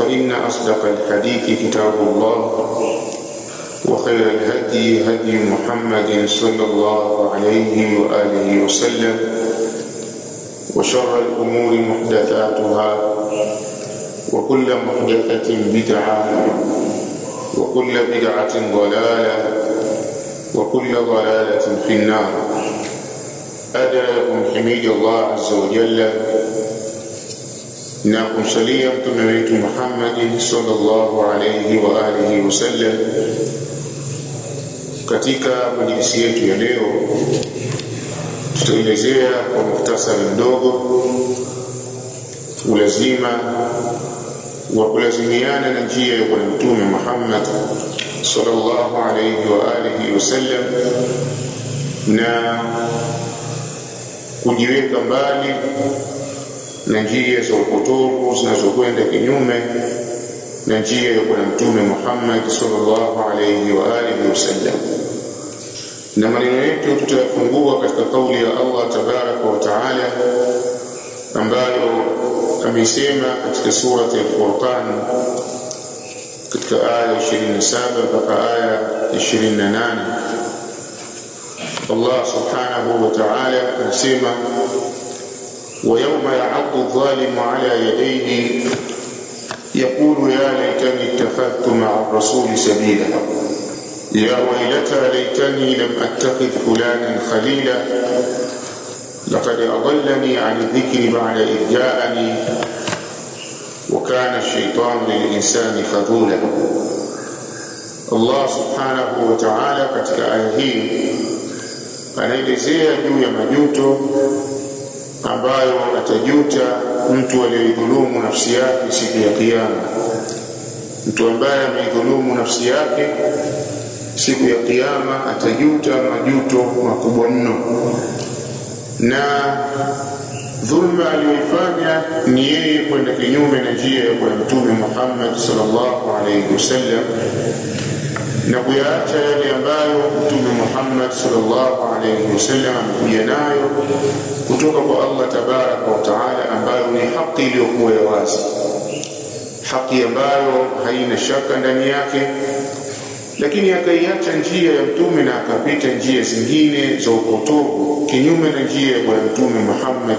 فإن أصدق الحديث كتاب الله وخير الهدي هدي محمد صلى الله عليه وآله وسلم وشر الأمور محدثاتها وكل محدثة بدعة وكل بدعة ضلالة وكل ضلالة في النار. أدعكم حميد الله عز وجل na kumsalia mtume wetu Muhammad sallallahu alayhi wa alihi wasallam. Katika majlisi yetu ya leo tutaelezea kwa muhtasari mdogo ulazima wa kulazimiana na njia ya bwana mtume Muhammad sallallahu alayhi wa alihi wasallam na kujiweka mbali na njia za upotovu zinazokwenda kinyume na njia ya bwana mtume Muhammad sallallahu alayhi wa alihi wasallam. Na maneno yetu tutayafungua katika kauli ya Allah tabaraka wa taala ambayo amesema katika surati al-Furqan katika aya 27 mpaka aya 28 Allah subhanahu wa ta'ala anasema ويوم يعض الظالم على يديه يقول يا ليتني اتخذت مع الرسول سبيلا. يا ويلتى ليتني لم اتخذ فلانا خليلا. لقد أضلني عن الذكر بعد إذ جاءني وكان الشيطان للإنسان خذولا. الله سبحانه وتعالى katika aya hii anaelezea juu ya majuto ambayo atajuta mtu aliyoidhulumu nafsi yake siku ya kiyama. Mtu ambaye ameidhulumu nafsi yake siku ya kiyama atajuta majuto makubwa mno. Na dhulma aliyoifanya ni yeye kwenda kinyume na njia ya bwana mtume Muhammad sallallahu alaihi wasallam na kuyaacha yale ambayo mtume Muhammad sallallahu alaihi wasallam amekuja nayo kutoka kwa Allah tabaraka wa taala ambayo ni haki iliyokuwa ya wazi haki ambayo haina shaka ndani yake lakini akaiacha njia ya mtume na akapita njia zingine za upotovu kinyume na njia ya bwana mtume Muhammad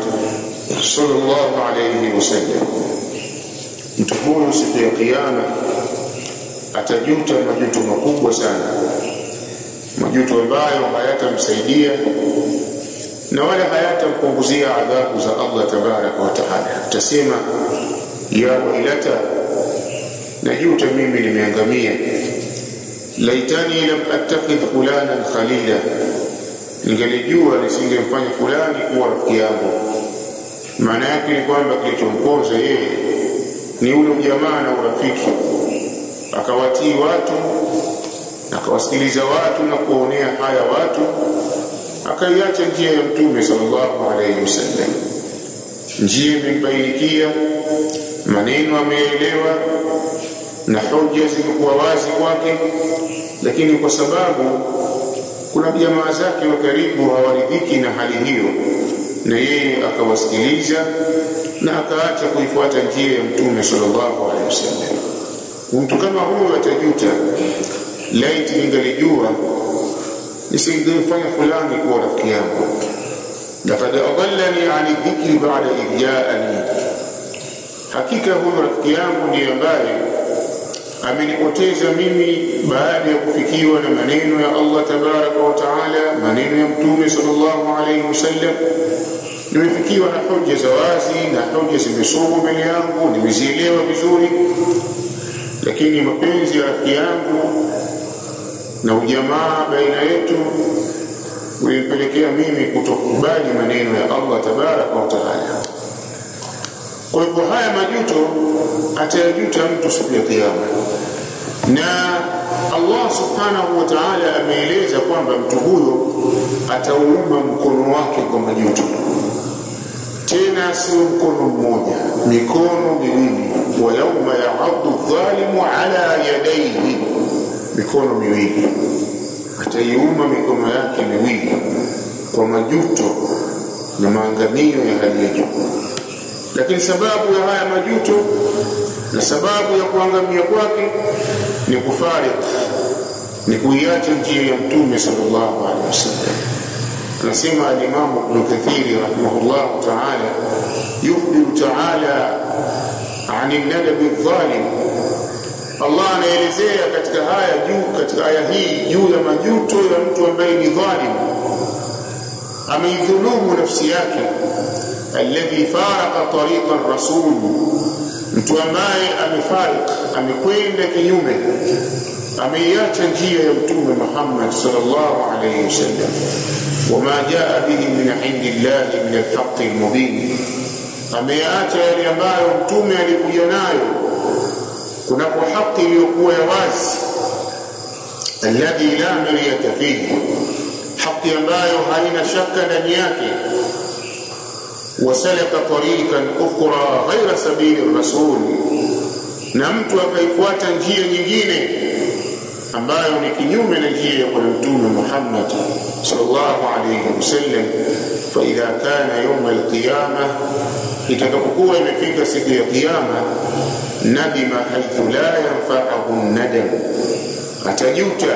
sallallahu alaihi wasallam mtu huyo siku ya kiyama atajuta majuto makubwa sana. Majuto ambayo hayatamsaidia na wala hayatampunguzia adhabu za Allah tabaraka wa taala. Utasema ya wailata najuta mimi nimeangamia. Laitani lam attakhidh fulanan khalila. Ningelijua nisingemfanya fulani kuwa rafiki yangu. Maana yake ni kwamba kilichomponza yeye ni ule ujamaa na urafiki akawatii watu akawasikiliza watu na kuonea haya watu akaiacha njia ya mtume sallallahu alayhi wasallam. Njia imembainikia maneno ameelewa na hoja zilikuwa wazi kwake lakini kwa sababu kuna jamaa zake wa karibu hawaridhiki na hali hiyo na yeye akawasikiliza na akaacha kuifuata njia ya mtume sallallahu alaihi wasallam mtu kama huyo atajuta laiti ningalijua nisingemfanya fulani kuwa rafiki yangu laqad adallani ani dhikri ba'da idh ja'ani hakika huyo rafiki yangu ndiye ambaye amenipoteza mimi baada ya kufikiwa na maneno ya Allah tabaraka wa taala maneno ya mtume sallallahu alayhi wasallam nimefikiwa na hoja za wazi na hoja zimesomwa mbele yangu nimezielewa vizuri lakini mapenzi ya rafiki yangu na ujamaa baina yetu ulipelekea mimi kutokubali maneno ya Allah tabaraka wa taala. Kwa hivyo haya majuto atayajuta mtu siku ya kiyama. Na Allah subhanahu wa ta'ala ameeleza kwamba mtu huyo atauuma mkono wake kwa majuto. Tena sio mkono mmoja mikono miwili يعض الظالم dhalimu ala yadaihi mikono miwili ataiuma mikono yake miwili. Kwa majuto na maangamio ya hali ya juu. Lakini sababu ya haya majuto na sababu ya kuangamia kwake ni kufarik ni kuiacha njia ya mtume sallallahu alaihi wasallam. Anasema alimamu Ibn Kathir rahimahullah ta'ala yukhbiru ta'ala ani nadabi dhalim Allah anaelezea katika haya juu katika aya hii juu ya majuto ya mtu ambaye ni dhalim ameidhulumu nafsi yake. Alladhi faraqa tariqa rasul mtu ambaye amefarik amekwenda kinyume. Ameiacha njia ya mtume Muhammad sallallahu alayhi wasallam. Wama jaa bihi min indillahi min alhaqqi almubin ameacha yale ambayo mtume alikuja nayo. Kunako haki iliyokuwa ya wazi. Alladhi la miryata fihi. Haki ambayo haina shaka ndani yake. Wasalaka tariqan ukhra ghaira sabili rasul. Na mtu akaifuata njia nyingine ambayo ni kinyume na njia ya bwana mtume Muhammad sallallahu alayhi wasallam. Fa idha kana yawm alqiyama itakapokuwa imefika siku ya kiyama nadima haithu la yanfa'ahu nadam. Atajuta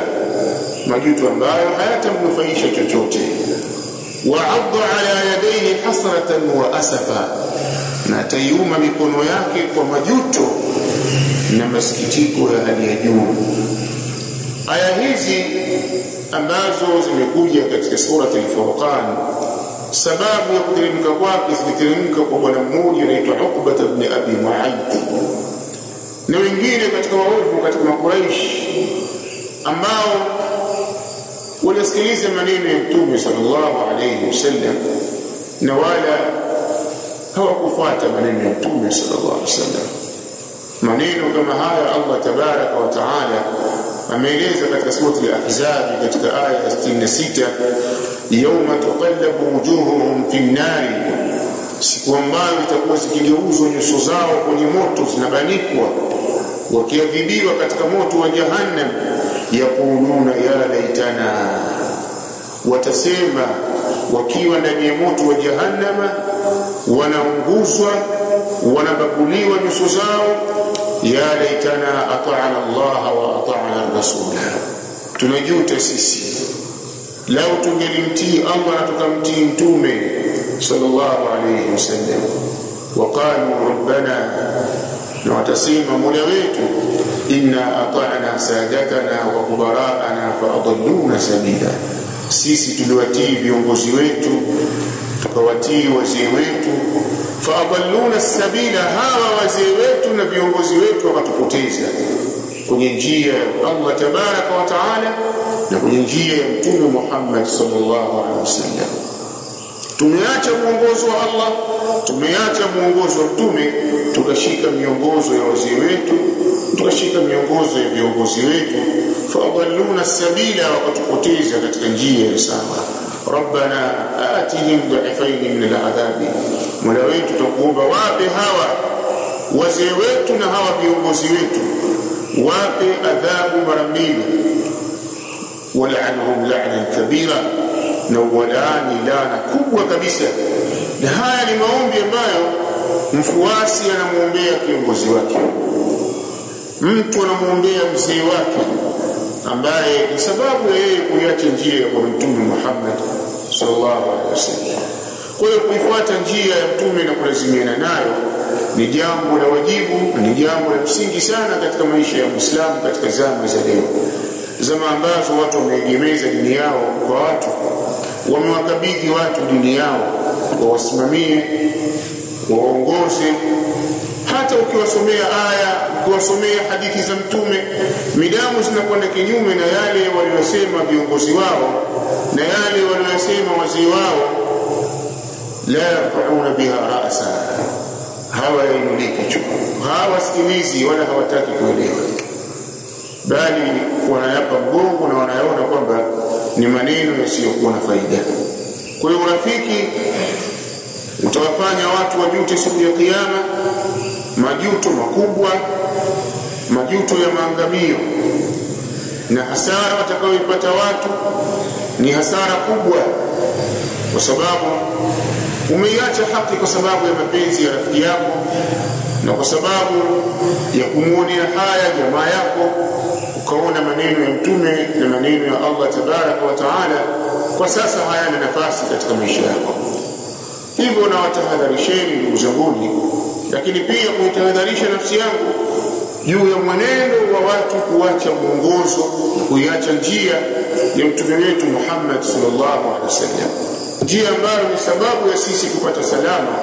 majuto ambayo hayatamnufaisha chochote. Wa'adda ala yadayhi hasratan wa asafa. Na ataiuma mikono yake kwa majuto na masikitiko ya hali ya juu. Aya hizi ambazo zimekuja katika surati al-Furqan sababu ya kuteremka kwake ziliteremka kwa bwana mmoja anaitwa Uqba ibn Abi Mu'ayth na wengine katika waovu katika makuraish ambao walisikiliza maneno ya Mtume sallallahu alayhi wasallam na wala hawakufuata maneno ya Mtume sallallahu alayhi wasallam maneno kama haya Allah tabaraka wa taala ameeleza katika sura al-Ahzab katika aya ya 66 yawma tuqallabu wujuhuhum fi an-nar siku ambayo itakuwa zikigeuzwa nyuso zao kwenye moto zinabanikwa wakiadhibiwa katika moto wa jahannam yaquluna ya laitana watasema wakiwa ndani ya moto wa jahannama wanaunguzwa wanabaguliwa nyuso zao ya laitana ata'ana Allah wa ata'ana rasula. Tunajuta sisi lau tungelimtii Allah na tukamtii mtume sallallahu alayhi wasallam. Waqalu rabbana na watasema mola wetu inna ata'na sadatana wa kubara'ana fa adalluna sabila. Sisi tuliwatii viongozi wetu tukawatii wazee wetu fa adalluna sabila hawa wazee wetu na viongozi wetu wakatupoteza kwenye njia ya Allah tabaraka wa taala na kwenye njia ya mtume Muhammad sallallahu alaihi wasallam. Tumeacha mwongozo wa Allah tumeacha mwongozo wa mtume tukashika miongozo ya wazee wetu tukashika miongozo ya viongozi wetu. Fadalluna sabila wakatupoteza katika njia ya sawa rabbana atihim dhifaini min aladhabi. Mola wetu tukuomba wape hawa wazee wetu na hawa viongozi wetu wape adhabu mara mbili. Wal'anhum la'nan kabira na walaani lana kubwa kabisa. Na haya ni maombi ambayo mfuasi anamwombea kiongozi wake. Mtu anamwombea mzee wake ambaye ni sababu ya yeye kuiacha njia ya bwana mtume Muhammad sallallahu alaihi wasallam. Kwa hiyo kuifuata njia ya mtume na kulazimiana nayo ni jambo la wajibu na ni jambo la msingi sana katika maisha ya Muislamu katika zama za leo. Zama ambazo watu wameegemeza dini yao kwa watu wamewakabidhi watu dini yao wawasimamie waongoze hata ukiwasomea aya ukiwasomea hadithi za mtume midamu zinakwenda kinyume na yale waliyosema viongozi wao na yale waliyosema wazee wao. La yarfauna biha rasa hawainulii hawa hawasikilizi wala hawataki kuelewa. Bali wanayapa mgongo na wanayaona kwamba ni maneno yasiyokuwa na faida. Kwa hiyo urafiki utawafanya watu wajute siku ya kiyama majuto makubwa majuto ya maangamio. Na hasara watakayoipata watu ni hasara kubwa kwa sababu umeiacha haki kwa sababu ya mapenzi ya rafiki yako na kwa sababu ya kumwonea haya jamaa yako ukaona maneno ya mtume na maneno ya Allah tabaraka wa taala kwa sasa hayana nafasi katika maisha yako. Hivyo nawatahadharisheni ndugu zanguni lakini pia kuitahadharisha nafsi yangu juu ya mwenendo wa watu kuacha mwongozo kuiacha njia ya mtume wetu Muhammad sallallahu alaihi wasallam njia ambayo ni sababu ya sisi kupata salama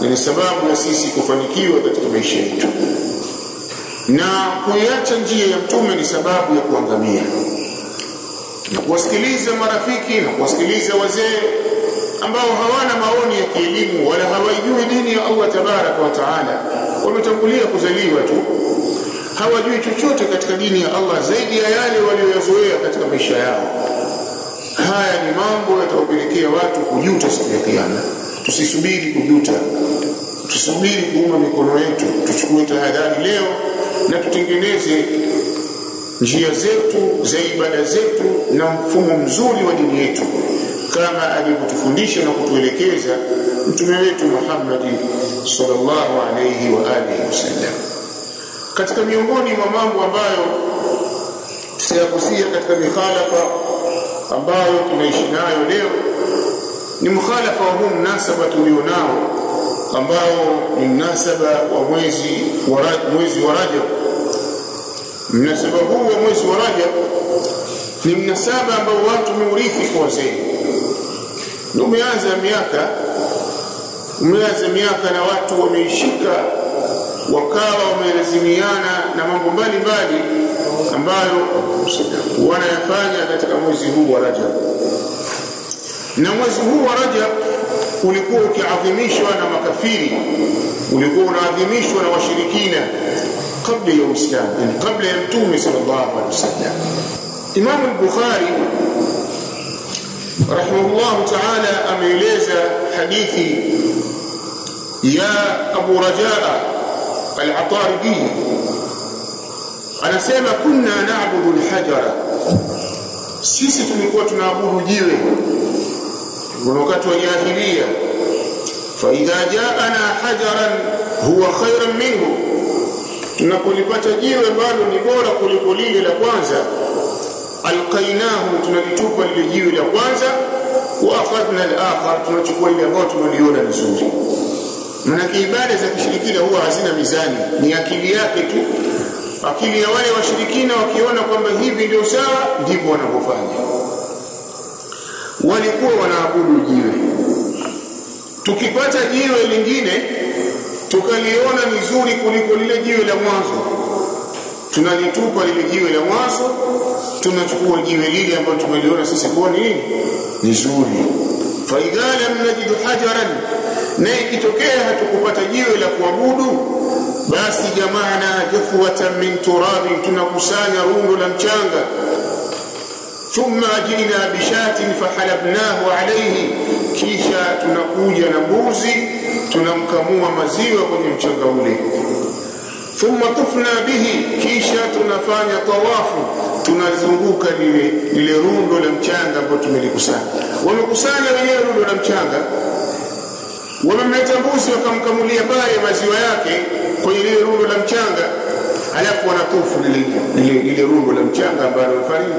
na ni sababu ya sisi kufanikiwa katika maisha yetu. Na kuiacha njia ya mtume ni sababu ya kuangamia. Na kuwasikiliza marafiki na kuwasikiliza wazee ambao hawana maoni ya kielimu wala hawaijui dini ya Allah tabaraka wa taala wametangulia kuzaliwa tu. Hawajui chochote katika dini ya Allah zaidi ya yale walioyazoea katika maisha yao haya ni mambo yatawapelekea watu kujuta siku ya kiyama. Tusisubiri kujuta. Tusubiri kuuma mikono yetu. Tuchukue tahadhari leo na tutengeneze njia zetu za ibada zetu na mfumo mzuri wa dini yetu. Kama alivyotufundisha na kutuelekeza mtume wetu Muhammad sallallahu alayhi wa alihi wasallam. Katika miongoni mwa mambo ambayo siyakusia katika mikhalafa ambayo tunaishi nayo leo ni mkhalafa wa huu mnasaba tulionao ambao ni mnasaba wa mwezi wa mwezi wa Rajab. Mnasaba huu wa mwezi wa Rajab ni mnasaba ambao watu wameurithi kwa wazee. Umeanza miaka umeanza miaka na watu wameishika wakawa wamelazimiana na mambo mbalimbali ambayo wanayafanya katika mwezi huu wa Rajab. Na mwezi huu wa Rajab ulikuwa ukiadhimishwa na makafiri ulikuwa unaadhimishwa na washirikina kabla ya Uislamu kabla ya Mtume sallallahu alaihi wasallam. Imam al-Bukhari rahimahullah ta'ala ameeleza hadithi ya Abu Rajaa al-Ataridi anasema kunna naabudu al-hajara. Sisi tulikuwa tunaabudu jiwe. Wakati wa jahiliya. Fa idha ja'ana hajaran huwa khairan minhu. Tunapolipata jiwe ambalo ni bora kuliko lile la kwanza alqainahu tunalitupa lile jiwe la kwanza wa akhadna al-akhar tunachukua ile ambayo tumeliona nzuri maana ibada za kishirikina huwa hazina mizani ni akili yake tu akili ya wale washirikina wakiona kwamba hivi ndio sawa ndivyo wanavyofanya. Walikuwa wanaabudu jiwe. Tukipata jiwe lingine tukaliona nzuri kuliko lile jiwe la mwanzo. Tunalitupa lile jiwe la mwanzo tunachukua jiwe lile ambalo tumeliona sisi kuwa ni nini? Ni zuri lam hajaran na ikitokea hatukupata jiwe la kuabudu basi jamana jafwatan min turabin tunakusanya rundo la mchanga. Thumma jina bishatin fahalabnahu alayhi. Kisha tunakuja na mbuzi tunamkamua maziwa kwenye mchanga ule. Thumma tufna bihi. Kisha tunafanya tawafu. Tunazunguka lile lile rundo la mchanga ambalo tumelikusanya. Wamekusanya wenyewe rundo la mchanga wamemleta mbuzi wakamkamulia pale maziwa yake kwenye lile rundo la mchanga. Alafu wanatufu lile, rundo la mchanga ambalo wamefanya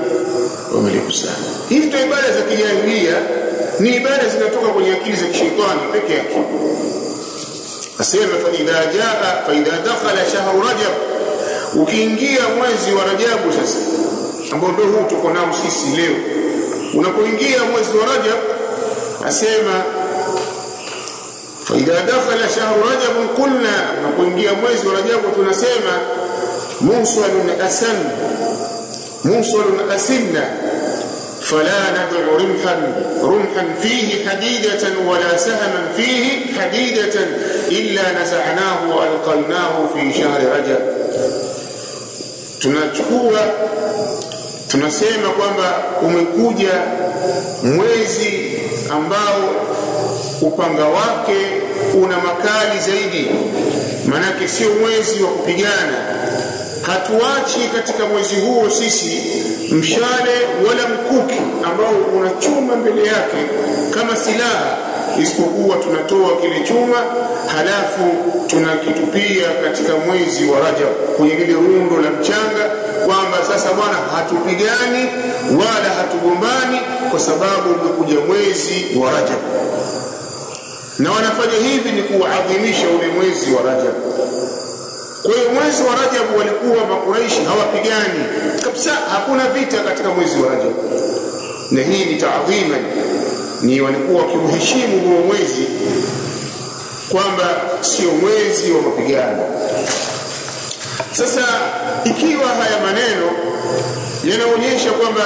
wamelikusanya hizi ndio ibada za kijahilia ni ibada zinatoka kwenye akili za kishetani peke yake. Asema fa idha jaa fa idha dakhala shahru rajab. Ukiingia mwezi wa rajabu sasa ambao ndio huu tuko nao sisi leo unapoingia mwezi wa rajab asema فإذا دخل شهر رجب قلنا نقول يا مويز رجب تنسيما موصل أسن موصل أسن فلا ندع رمحا رمحا فيه حديدة ولا سهما فيه حديدة إلا نزعناه وألقلناه في شهر رجب تنتقوى تنسيما قوامبا أمكوجا مويزي أمباو upanga wake una makali zaidi. Manake sio mwezi wa kupigana. Hatuachi katika mwezi huo sisi mshale wala mkuki ambao una chuma mbele yake kama silaha. Isipokuwa tunatoa kile chuma halafu tunakitupia katika mwezi wa Rajab kwenye lile rundo la mchanga kwamba sasa bwana hatupigani wala hatugombani kwa sababu umekuja mwezi wa Rajab na wanafanya hivi ni kuadhimisha ule mwezi wa Rajab. Kwa hiyo mwezi wa Rajab walikuwa makuraishi hawapigani. Kabisa hakuna vita katika mwezi wa Rajab. Na hii ni taadhima. Ni walikuwa wakiuheshimu huo mwezi kwamba sio mwezi wa mapigano. Sasa ikiwa haya maneno yanaonyesha kwamba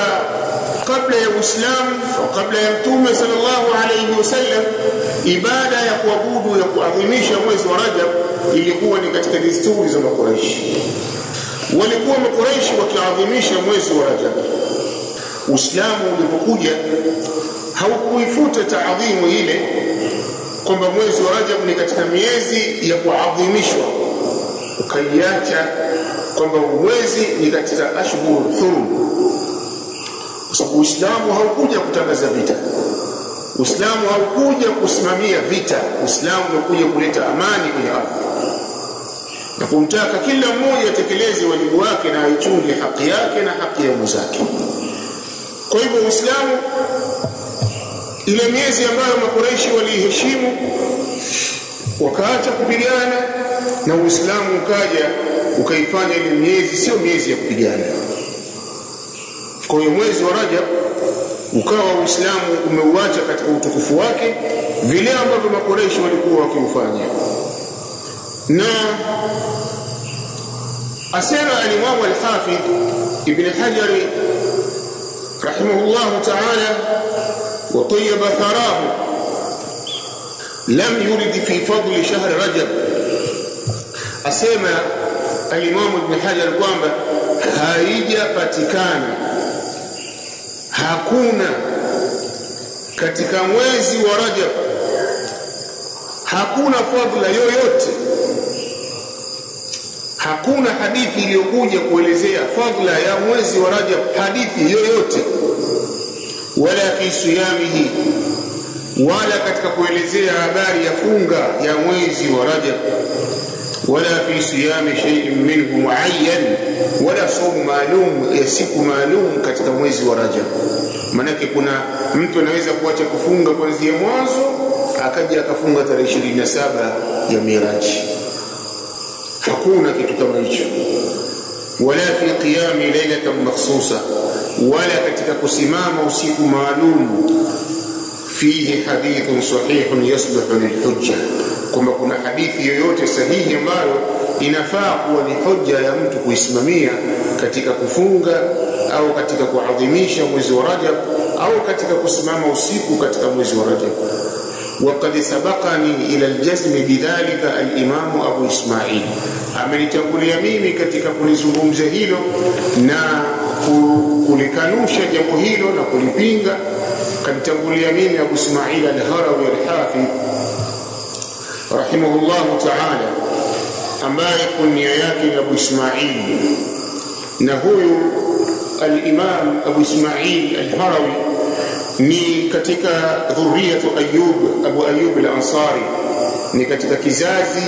kabla ya Uislamu au kabla ya Mtume sallallahu alayhi wasallam ibada ya kuabudu ya kuadhimisha mwezi wa Rajab ilikuwa ni katika desturi za Makuraishi. Walikuwa Makuraishi wakiadhimisha mwezi wa Rajab. Uislamu ulipokuja haukuifuta taadhimu ile kwamba mwezi wa Rajab ni katika miezi ya kuadhimishwa, ukaiacha kwamba mwezi ni katika ashhur hurum, kwa sababu Uislamu haukuja kutangaza vita. Uislamu haukuja kusimamia vita. Uislamu umekuja kuleta amani kwenye ardhi na kumtaka kila mmoja atekeleze wajibu wake na aichunge haki yake na haki ya mwenzake. Kwa hivyo Uislamu, ile miezi ambayo Makureishi waliiheshimu wakaacha kupigana, na Uislamu ukaja ukaifanya ile miezi sio miezi ya kupigana kwenye mwezi wa Rajab ukawa Uislamu umeuacha katika utukufu wake vile ambavyo makoreshi walikuwa wakiufanya. Na asema alimamu alhafidh al-Hafidh Ibn Hajar rahimahullah ta'ala wa tayyaba tharahu lam yurid fi fadli shahr Rajab. Asema alimamu Ibn Hajar kwamba haijapatikana hakuna. Katika mwezi wa rajab hakuna fadhila yoyote. Hakuna hadithi iliyokuja kuelezea fadhila ya mwezi wa Rajab hadithi yoyote. Wala fi siyamihi wala katika kuelezea habari ya funga ya mwezi wa Rajab. Wala fi siyami shay'in minhu muayyan wala somu maalum ya siku maalum katika mwezi wa Rajab manake kuna mtu anaweza kuacha kufunga kuanzia mwanzo akaja akafunga tarehe 27 ya Miraji. Hakuna kitu kama hicho. Wala fi qiyami lailatan makhsusa wala katika kusimama usiku maalum fihi hadithun sahihun yasluhu lilhujja kwamba kuna hadithi yoyote sahihi ambayo inafaa kuwa ni hoja ya mtu kuisimamia katika kufunga au katika kuadhimisha mwezi wa Rajab au katika kusimama usiku katika mwezi wa Rajab وقد سبقني إلى الجزم بذلك الإمام أبو إسماعيل amenitangulia mimi katika kulizungumza hilo na kulikanusha jambo hilo na kulipinga kanitangulia mimi Abu Ismail al-Harawi al-Hafidh rahimahullah ta'ala ambaye kunia yake ni Abu Ismail na huyu al-Imam Abu Ismail al-Harawi ni katika dhurriya Ayyub Abu Ayyub al-Ansari ni katika kizazi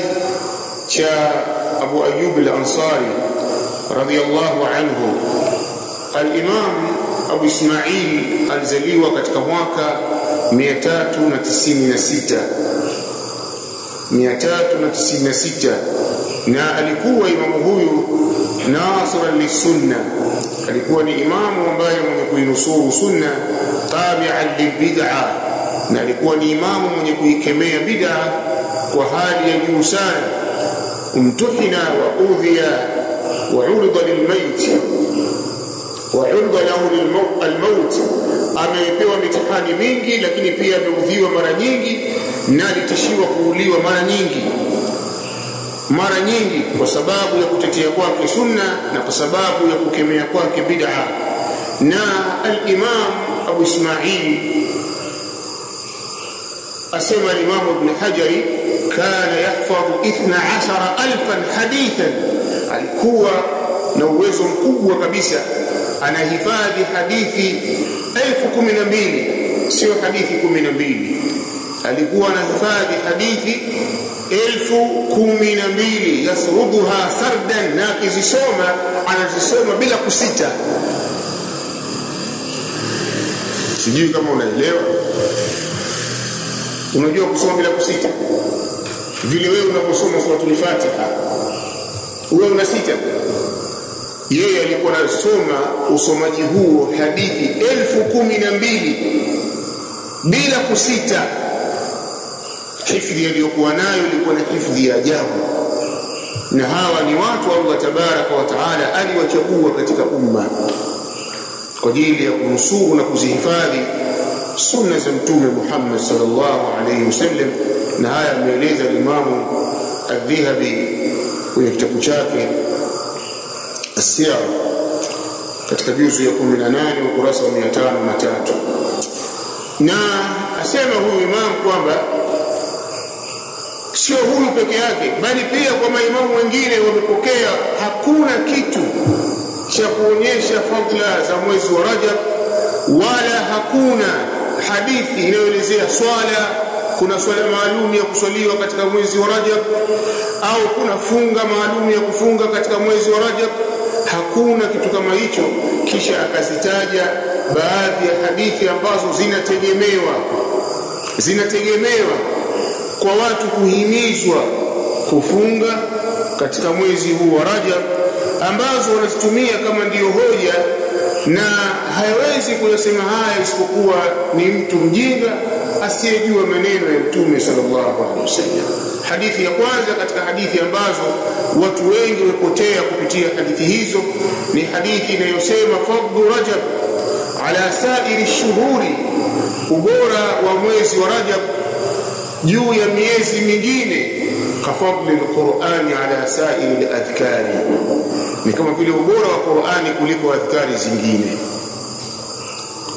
cha Abu Ayyub al-Ansari radiyallahu anhu. al-Imam Abu Ismail alizaliwa katika mwaka 396 396 na alikuwa imamu huyu nasiran lisunna alikuwa ni imamu ambaye mwenye kuinusuru sunna tabi'an lilbid'a na alikuwa ni imamu mwenye kuikemea bid'a kwa hali ya juu sana. Umtuhina wa udhiya wa urida lilmayt wa urida lahu lilmaut amepewa mitihani mingi lakini pia ameudhiwa mara nyingi na alitishiwa kuuliwa mara nyingi mara nyingi kwa sababu ya kutetea kwake sunna na kwa sababu ya kukemea kwake bid'a. Na al-Imam Abu Ismail asema al-Imam Ibn Hajar kana yahfadhu 12000 hadithan. Alikuwa na uwezo mkubwa kabisa anahifadhi hadithi elfu kumi na mbili sio hadithi kumi na mbili. Alikuwa anahifadhi hadithi elfu kumi na mbili yasruduha sardan na akizisoma anazisoma bila kusita. Sijui kama unaelewa. Unajua kusoma bila kusita? Vile wewe unaposoma suratul fatiha wewe unasita yeye alikuwa anasoma usomaji huo hadithi elfu kumi na mbili bila kusita hifdhi aliyokuwa nayo ilikuwa na hifdhi ya ajabu. Na hawa ni watu Allah tabaraka wa taala aliwachagua katika umma kwa ajili ya kunusuru na kuzihifadhi sunna za mtume Muhammad sallallahu alayhi wasallam. Na haya ameeleza Imamu Adh-Dhahabi kwenye kitabu chake As-Siyar katika juzu ya 18 ukurasa wa 503 na asema huyu imamu kwamba sio huyu peke yake bali pia kwa maimamu wengine wamepokea. Hakuna kitu cha kuonyesha fadla za mwezi wa Rajab wala hakuna hadithi inayoelezea swala. Kuna swala maalum ya kuswaliwa katika mwezi wa Rajab au kuna funga maalum ya kufunga katika mwezi wa Rajab. Hakuna kitu kama hicho. Kisha akazitaja baadhi ya hadithi ambazo zinategemewa zinategemewa kwa watu kuhimizwa kufunga katika mwezi huu wa Rajab ambazo wanazitumia kama ndiyo hoja na hayawezi kuyasema haya isipokuwa ni mtu mjinga asiyejua maneno ya Mtume sallallahu alaihi wasallam. Hadithi ya kwanza katika hadithi ambazo watu wengi wamepotea kupitia hadithi hizo ni hadithi inayosema fadlu Rajab ala sairi shuhuri, ubora wa mwezi wa Rajab juu ya miezi mingine kafadli alqur'ani ala sa'il aladhkari, ni kama vile ubora wa Qur'ani kuliko adhkari zingine.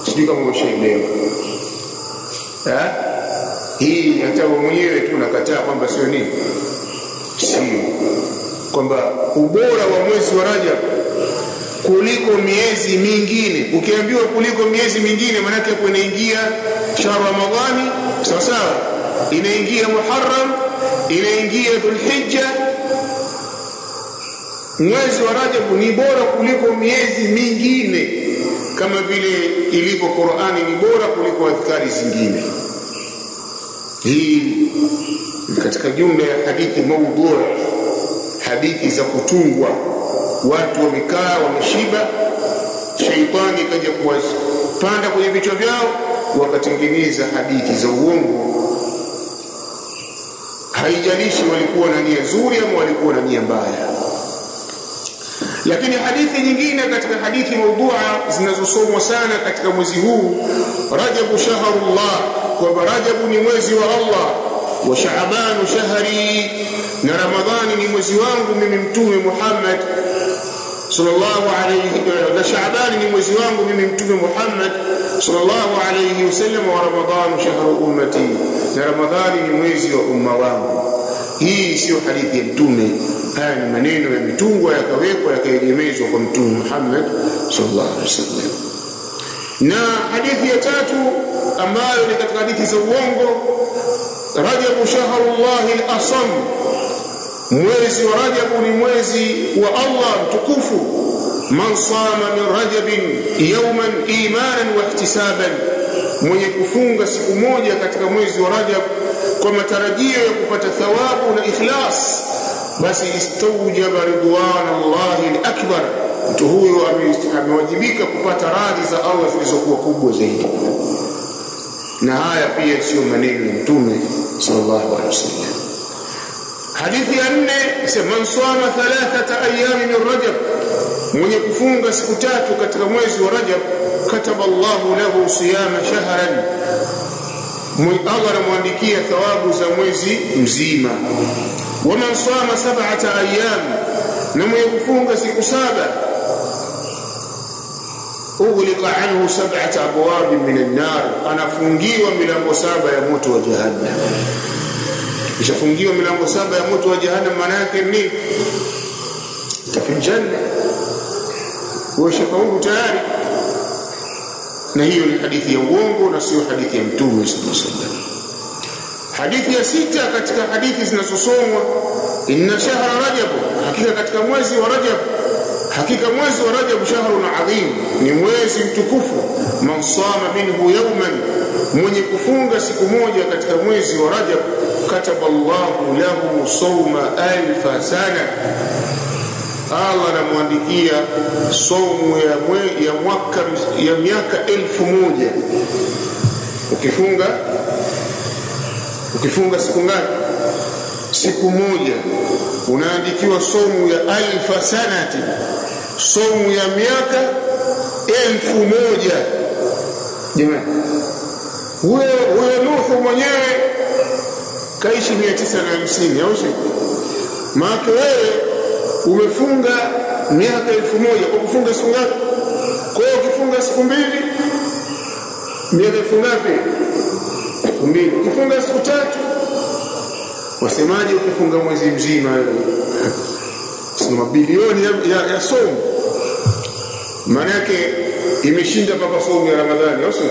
Sijui kama umeshaelewa. Hii hata mwenyewe tu nakataa kwamba sio nini? Sio kwamba ubora wa mwezi wa Rajab kuliko miezi mingine. Ukiambiwa kuliko miezi mingine maana yake inaingia shahr ramadhani sawa sawa inaingia muharram inaingia dhulhijja. Mwezi wa Rajab ni bora kuliko miezi mingine. Kama vile ilivyo Qur'ani ni bora kuliko adhkari zingine. Hii katika jumla ya hadithi maudhu hadithi za kutungwa. Watu wamekaa wameshiba shaitani kaja kuwapanda kwenye vichwa vyao wakatengeneza hadithi za uongo haijalishi walikuwa na nia nzuri ama walikuwa na nia mbaya. Lakini hadithi nyingine katika hadithi maudhua zinazosomwa sana katika mwezi huu rajabu shahrullah kwamba rajabu ni mwezi wa Allah wa shaabanu shahri na ramadhani ni mwezi wangu mimi mtume Muhammad sallallahu alayhi na shaabani ni mwezi wangu mimi mtume Muhammad alayhi wasallam wa ورمضان shahru ummati. Na ramadhani ni mwezi wa umma wangu. Hii sio hadithi ya mtume haya ni maneno ya mitungwa yakawekwa yakaegemezwa kwa mtume Muhammad sallallahu alaihi wasallam na hadithi ya tatu ambayo ni katika hadithi za uongo Rajabu shahrullahi al-asam. Mwezi wa Rajabu ni mwezi wa Allah mtukufu man sama min rajabin yawman imanan wa ihtisaban. Mwenye kufunga siku moja katika mwezi wa Rajab kwa matarajio ya kupata thawabu na ikhlas basi istawjaba ridwan Allahi al-akbar. Mtu huyo amewajibika kupata radhi za Allah zilizokuwa kubwa zaidi. Na haya pia sio maneno ya mtume sallallahu alaihi wasallam. Hadithi ya nne sema man sama thalathata ayami min rajab mwenye kufunga siku tatu katika mwezi wa rajab kataba Allahu lahu siyama shahran. Allah anamwandikia thawabu za mwezi mzima. Waman sama sab'ata ayyam na mwenye kufunga siku saba ughliqa anhu sab'ata abwab min an-nar anafungiwa milango saba ya moto wa jahannam. Kishafungiwa milango saba ya moto wa jahannam maana yake ni tafi janna washafaulu tayari. Na hiyo ni hadithi ya uongo na sio hadithi ya mtume sallallahu alaihi wasallam. Hadithi ya sita katika hadithi zinazosomwa inna shahra rajab hakika katika mwezi wa rajab hakika mwezi wa rajab shahrun adhim ni mwezi mtukufu. Man sama minhu yawman mwenye kufunga siku moja katika mwezi wa rajab kataba Allahu lahu sawma alfa sana Allah anamwandikia somu ya, mwe, ya mwaka ya miaka elfu moja. Ukifunga ukifunga siku ngapi? Siku moja. Unaandikiwa somu ya alfa sanati somu ya miaka elfu moja. Jamani huyo Nuhu mwenyewe kaishi 950 au sio maana wewe umefunga miaka elfu moja. Kwa kufunga siku ngapi? Kwa hiyo ukifunga siku mbili miaka elfu ngapi? Mbili. Ukifunga siku tatu wasemaje ukifunga mwezi mzima? Sina mabilioni ya, ya, ya somo. Maana yake imeshinda mpaka somo ya Ramadhani au sio